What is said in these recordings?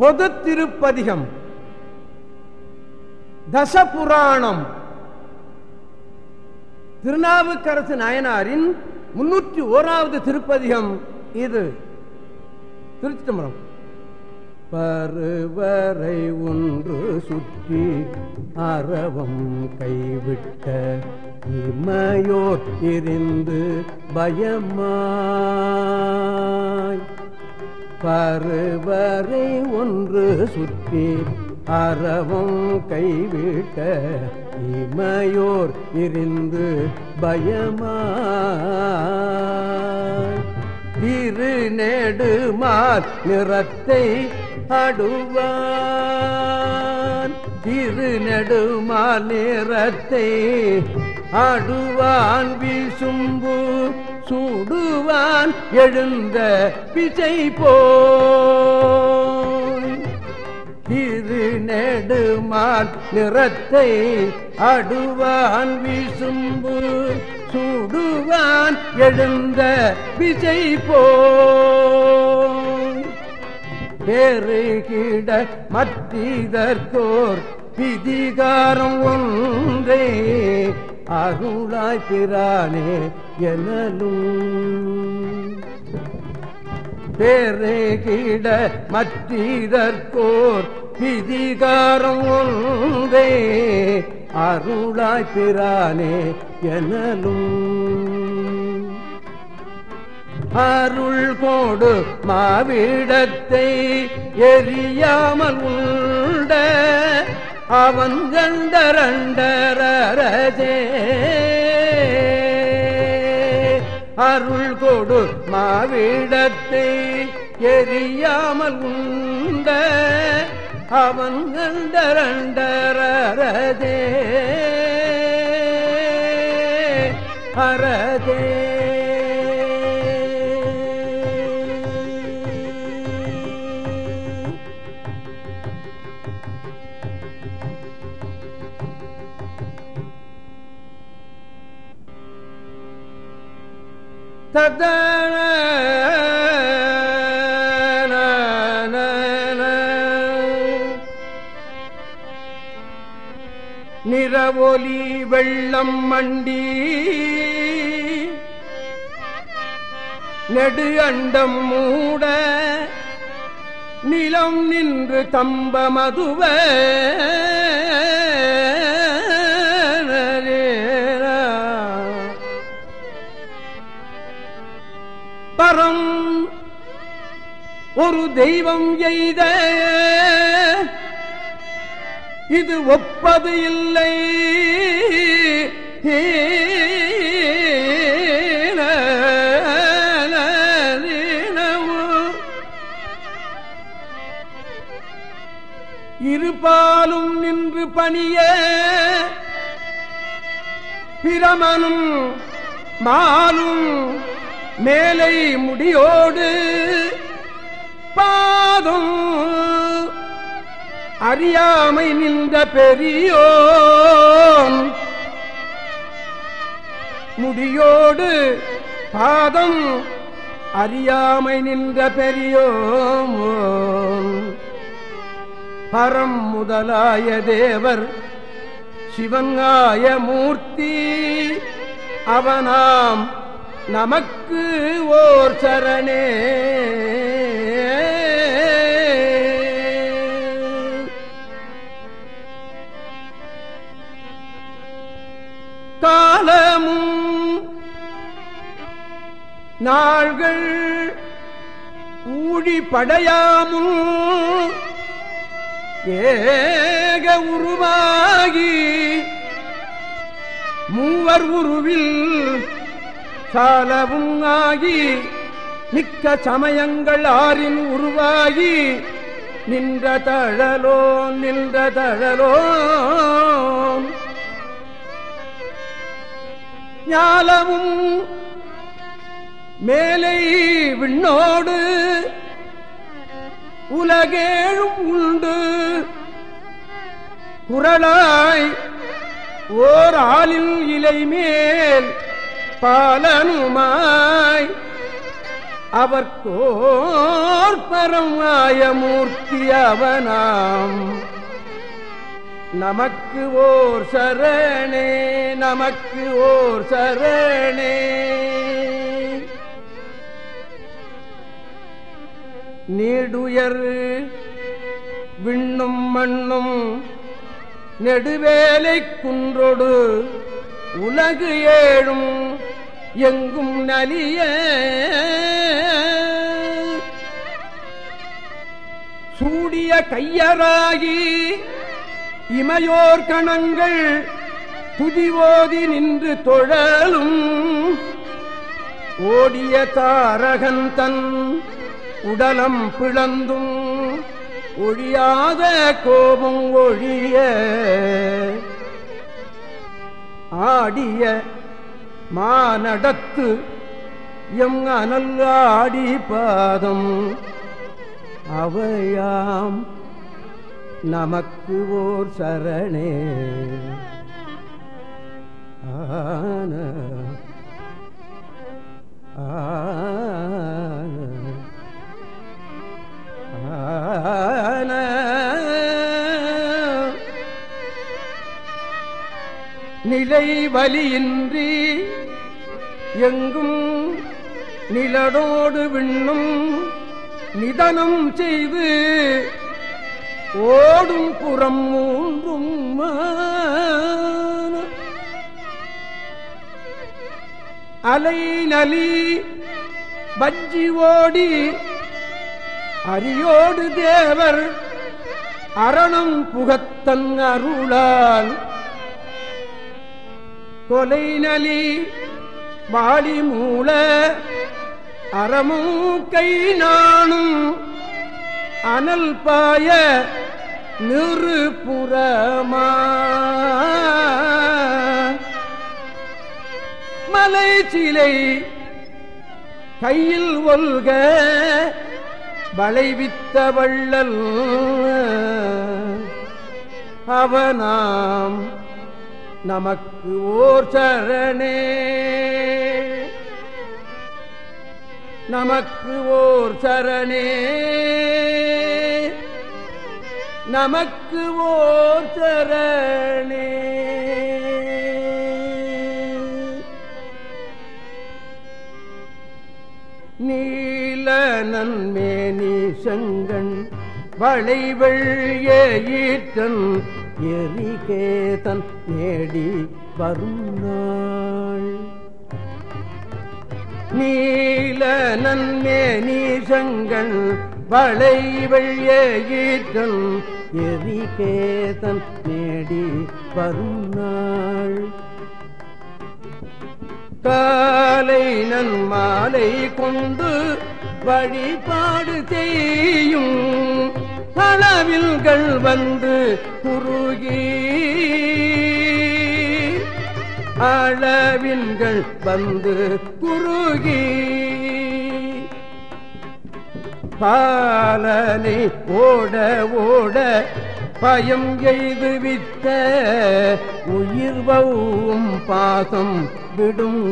பொது திருப்பதிகம் தசபுராணம். திருநாவுக்கரசு நாயனாரின் முன்னூற்றி ஓராவது திருப்பதிகம் இது. திருச்சி தம்பரம் பருவரை ஒன்று சுற்றி அறவம் கைவிட்ட இமையோர் இருந்து பயமாய். பருவரை ஒன்று சுற்றி அறவும் கைவிட்ட இமையோர் இருந்து பயமா திரு நெடுமார் நிறத்தை அடுவான். திரு நெடுமார் நிறத்தை அடுவான் வீசும்பு சூடுவான் எழுந்த பிசை போய் திரு நெடுமால் நிறத்தை அடுவான் வீசும்பு. சூடுவான் எழுந்த பிசை போய் பெருகிட மற்றதற்கோர் விதிகாரம் ஒன்றே. அருளாய் பிரானே எனலும். கிட மற்றதற்கோர் விதிகாரம் ஒன்றே. அருளாய் பிரானே எனலும். அருள் கோடு மாவிடத்தை எரியாமல் உண்ட அவன் கண்டரண்டரஜே அருள் கொடு மாவிடத்தை எரியாமல் உண்ட அவன் கண்டரண்டரதே அரதே ததன நிறவொலி வெள்ளம் மண்டி நெடு அண்டம் மூட நிலம் நின்று தம்ப மதுவே பரம். ஒரு தெய்வம் எய்த இது ஒப்பது இல்லை. இருபாலும் நின்று பணிய பிரமனும் மாலும் மேலை முடியோடு பாதம் அறியாமை நின்ற பெரியோன். முடியோடு பாதம் அறியாமை நின்ற பெரியோன். பரம் முதலாய தேவர் சிவங்காய மூர்த்தி அவனாம் நமக்கு ஓர் சரணே. காலமும் நாள்கள் ஊழி படையாமும் ஏக உருவாகி மூவர் உருவில் சாலவும் ஆகி மிக்க சமயங்கள் ஆறின் உருவாகி நின்ற தழலோ நின்ற தழலோ. ஞாலமும் மேலை விண்ணோடு உலகேழும் உண்டு. குரலாய் ஓர் ஆளில் இலை மேல் பாலனுமாய். அவர்கோர் பரமாயமூர்த்தி அவனாம். நமக்கு ஓர் சரணே நமக்கு ஓர் சரணே. நீடுயர் விண்ணும் மண்ணும் நெடுவேலை குன்றொடு உலகு ஏழும் எங்கும் நலிய. சூடிய கையராகி இமையோர் கணங்கள் துதிவோதி நின்று தொழலும். ஓடிய தாரகன் தன் உடலம் பிளந்தும் ஒழியாத கோபம் ஒழிய. ஆடிய மானடத்து எம் அனல்லாடி பாதம். அவையாம் நமக்கு ஓர் சரணே. ஆன ஆன நிலை வலியின்றி எங்கும் நிலடோடு விண்ணும் நிதனம் செய்து ஓடும் புறம் மூன்றும் அலை நலி பஜ்ஜி ஓடி அரியோடு தேவர் அரணம் புகத்தன் அருளால். கொலை நலி வாளி மூல அறமும் கை நானும் அனல் பாய நிறுபுறமா மலை சிலை கையில் ஒல்க வளைவித்த வள்ளல். அவனாம் நமக்கு ஓர் சரணே. நமக்கு ஓர் சரணே. நமக்கு ஓர் சரணே. நீல நன்மேனி செங்கண் வளைவள் ஏற்றன் எரிகேதன் நேடி வரும் நீல நன்மே நீசங்கள் வளை ஏற்றன் எரிகேதன் நேடி வரும் நாள் காலை நன்மாலை கொண்டு வழிபாடு செய்யும் அளவில்கள் வந்து குறுகி அளவின்கள் வந்து குறுகி. பாலனை ஓட ஓட பயம் எய்துவித்த உயிர்வும் பாசம் விடும்.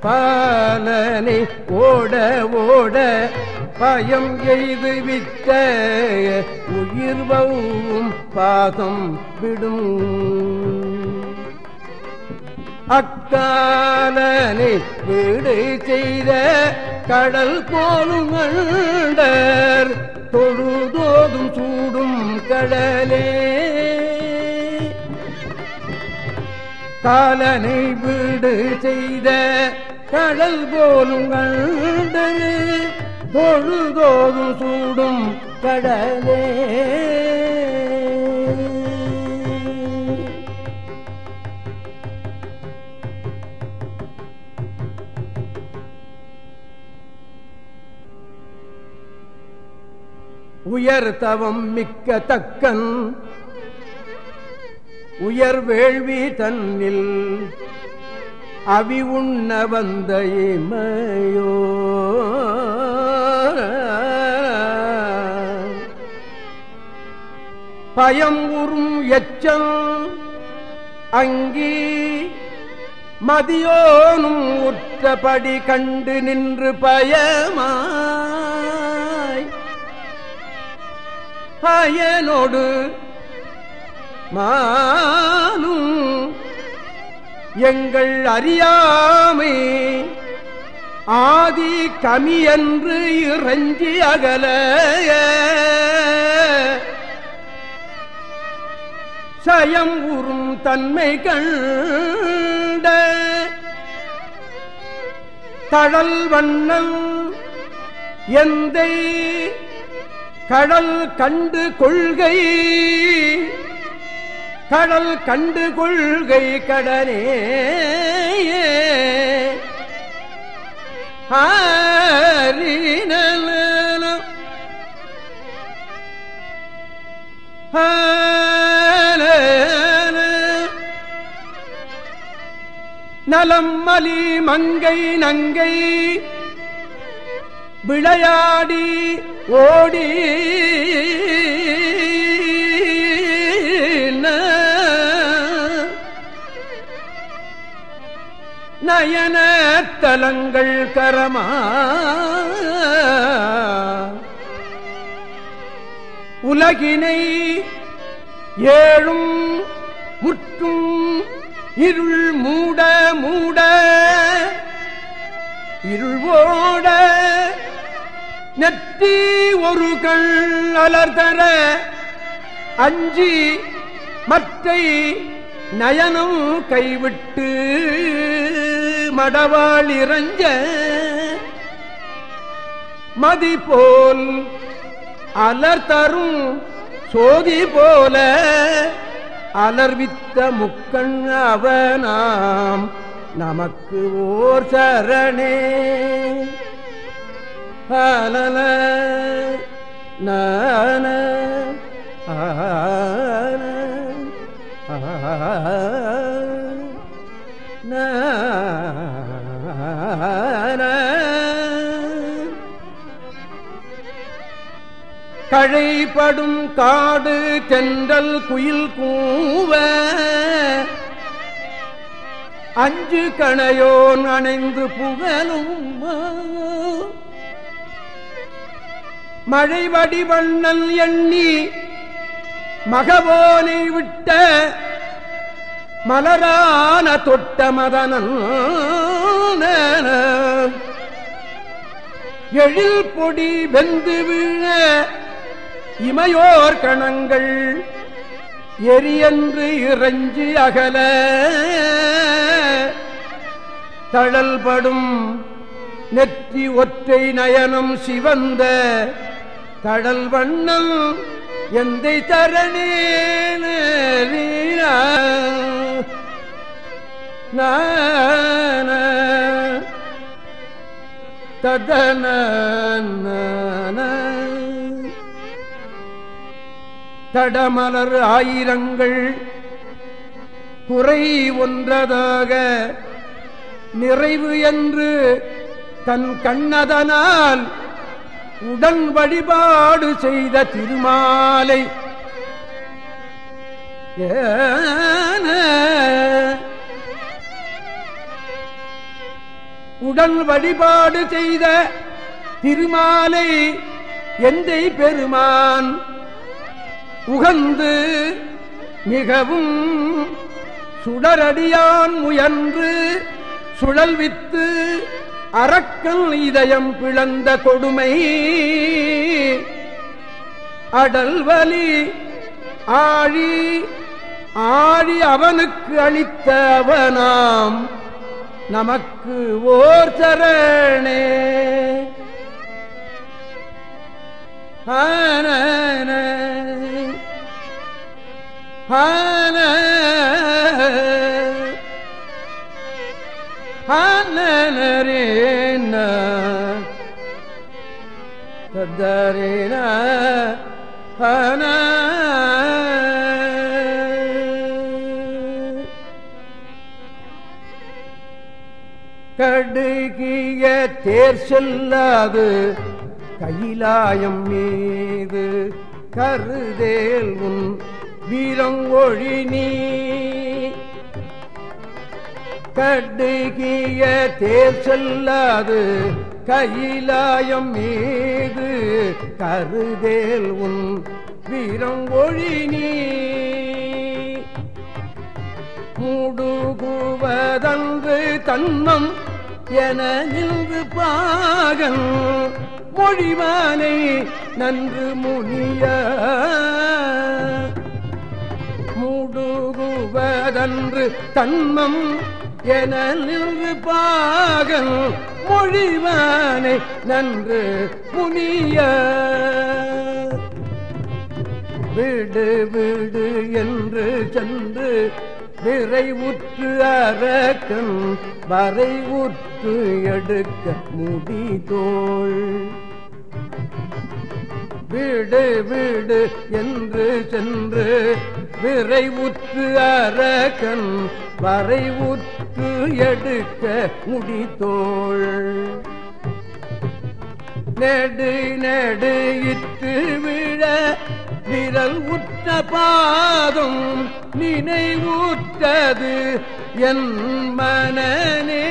பாலனை ஓட ஓட பயம் எய்து எய்துவித்த உயிர்வும் பாதம் விடும். அக்காலனை வீடு செய்த கடல் போலும் தொழுதோதும் சூடும் கடலே. காலனை வீடு செய்த கடல் போலும் அண்டர் தொழுதோதும் சூடும் கடலே. உயர் தவம் மிக்க தக்கன் உயர் வேள்வி தன்னில் அவி உண்ண வந்த இமையோ. பயம் உறும் எச்சம் அங்கி மதியோனும் உற்றபடி கண்டு நின்று பயமாய். பயனோடு மானும் எங்கள் அறியாமை ஆதி கமியன்று இறஞ்சி அகல சயம் உறும் தன்மை கண்ட தழல் வண்ணம் எந்தை கடல் கண்டு கொள்கை கடல் கண்டு கொள்கை கடனே ஹரினல நலம் மலி மங்கை நங்கை. விளையாடி ஓடி. நயன தலங்கள் கரமா. உலகினை ஏழும் முற்றும் இருள் மூட மூட. இருள்வோட நெத்தி ஒரு கண் அலர்தர அஞ்சி மற்றை நயனம் கைவிட்டு மடவாள் இறஞ்ச மதி போல் அலர் தரும் சோதி போல அலர்வித்த முக்கண் அவனாம். நமக்கு ஓர் சரணே. அலல நான கழைப்படும் காடு தென்றல் குயில் கூவ. அஞ்சு கணையோன் அணைந்து புகழும் மழை வடிவண்ணல் எண்ணி மகவோனை விட்ட மலரான தொட்ட மதனன். எழில் பொடி வெந்து விழ இமையோர் கணங்கள் எரியன்று இறைஞ்சி அகல. தழல்படும் நெற்றி ஒற்றை நயனம் சிவந்த தழல் வண்ணம் எந்தை தரணே ததன தடமலர் ஆயிரங்கள் குறை ஒன்றதாக நிறைவு என்று தன் கண்ணதனால் உடன் வழிபாடு செய்த திருமாலை. உடன் வழிபாடு செய்த திருமாலை எந்தை பெருமான் உகந்து மிகவும் சுடரடியான் முயன்று சுழல்வித்து அறக்கல் இதயம் பிளந்த கொடுமை. அடல்வலி ஆழி ஆழி அவனுக்கு அளித்த அவனாம் நமக்கு ஓர் சரணே. ஆன ஆன ஆனரேன தரேன ஆன கடுகிய தேர் செல்லாது கையிலாயம் மீது கருதேல் உன் வீரங்கொழி நீ கடுகிய தேர் செல்லாது கையிலாயம் மீது கருதேல் உன் வீரங்கொழி நீ. மூடுகுவதன்று தன்மம் என நின்று பாகன் மொழிவானை நன்று முனிய. மூடுகுவதன்று தன்மம் என நின்று பாகன் மொழிவானை நன்று முனிய விடு விடு என்று சென்று விரைவுற்று அரக்கன் வரைவுற்று எடுக்க முடிதோள். விடு விடு என்று சென்று விரைவுற்று அரக்கன் வரைவுற்று எடுக்க முடித்தோள் நெடு நெடு இத்து விழ விரல் உற்ற பாதம் நினைவுற்றது என் மனநே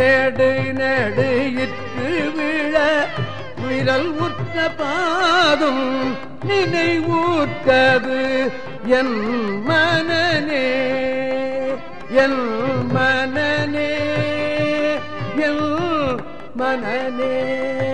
நெடு நெடு இத்து விழ விரல் உற்ற பாதம் நினைவூட்டது என் மனநே என் மனநே என் மனநே.